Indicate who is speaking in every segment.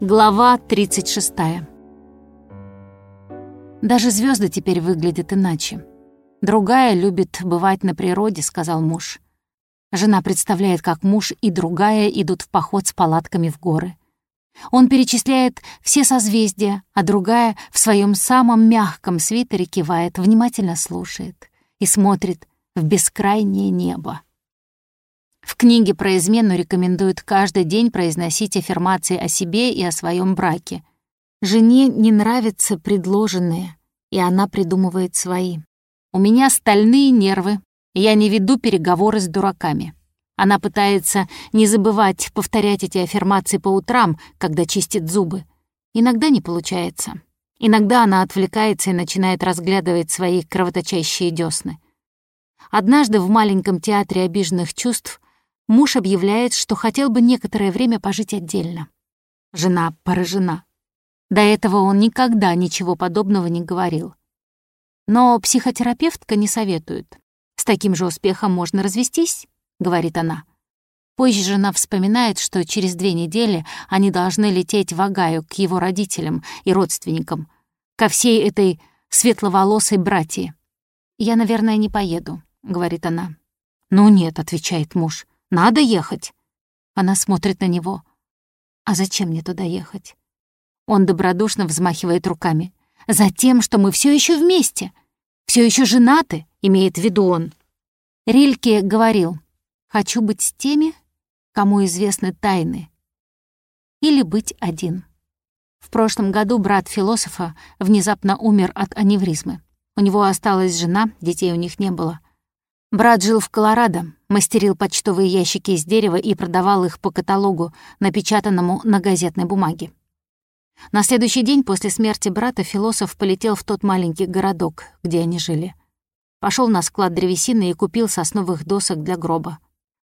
Speaker 1: Глава 36. Даже звезды теперь выглядят иначе. Другая любит бывать на природе, сказал муж. Жена представляет, как муж и другая идут в поход с палатками в горы. Он перечисляет все созвездия, а другая в своем самом мягком свитере кивает, внимательно слушает и смотрит в бескрайнее небо. Книге про измену рекомендуют каждый день произносить аффирмации о себе и о своем браке. Жене не нравятся предложенные, и она придумывает свои. «У меня стальные нервы, я не веду переговоры с дураками». Она пытается не забывать повторять эти аффирмации по утрам, когда чистит зубы. Иногда не получается. Иногда она отвлекается и начинает разглядывать свои кровоточащие десны. Однажды в маленьком театре обиженных чувств Муж объявляет, что хотел бы некоторое время пожить отдельно. Жена поражена. До этого он никогда ничего подобного не говорил. Но психотерапевтка не советует. «С таким же успехом можно развестись», — говорит она. Позже жена вспоминает, что через две недели они должны лететь в Агаю к его родителям и родственникам, ко всей этой светловолосой братье. «Я, наверное, не поеду», — говорит она. «Ну нет», — отвечает муж, надо ехать. Она смотрит на него. А зачем мне туда ехать? Он добродушно взмахивает руками. Затем, что мы все еще вместе. Все еще женаты, имеет в виду он. Рильке говорил, хочу быть с теми, кому известны тайны. Или быть один. В прошлом году брат философа внезапно умер от аневризмы. У него осталась жена, детей у них не было. Брат жил в Колорадо, мастерил почтовые ящики из дерева и продавал их по каталогу, напечатанному на газетной бумаге. На следующий день после смерти брата философ полетел в тот маленький городок, где они жили. Пошел на склад древесины и купил сосновых досок для гроба.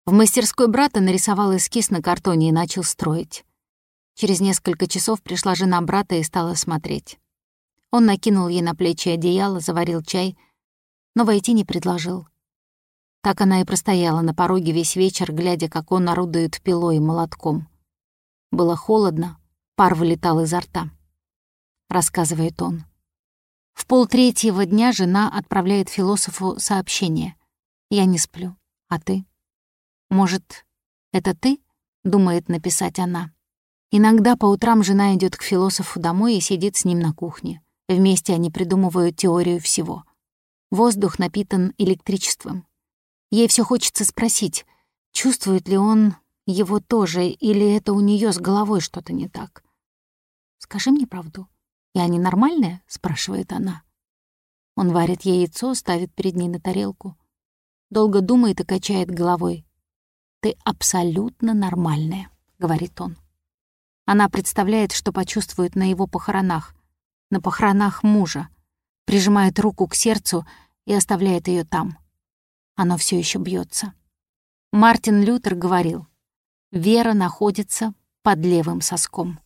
Speaker 1: В мастерской брата нарисовал эскиз на картоне и начал строить. Через несколько часов пришла жена брата и стала смотреть. Он накинул ей на плечи одеяло, заварил чай, но войти не предложил. Так она и простояла на пороге весь вечер, глядя, как он орудует пилой и молотком. Было холодно, пар вылетал изо рта. Рассказывает он. В полтретьего дня жена отправляет философу сообщение. «Я не сплю. А ты?» «Может, это ты?» — думает написать она. Иногда по утрам жена идет к философу домой и сидит с ним на кухне. Вместе они придумывают теорию всего. Воздух напитан электричеством. Ей все хочется спросить, чувствует ли он его тоже, или это у нее с головой что-то не так. «Скажи мне правду, я ненормальная?» — спрашивает она. Он варит ей яйцо, ставит перед ней на тарелку. Долго думает и качает головой. «Ты абсолютно нормальная», — говорит он. Она представляет, что почувствует на его похоронах, на похоронах мужа, прижимает руку к сердцу и оставляет ее там. Оно все еще бьется. Мартин Лютер говорил, «Вера находится под левым соском».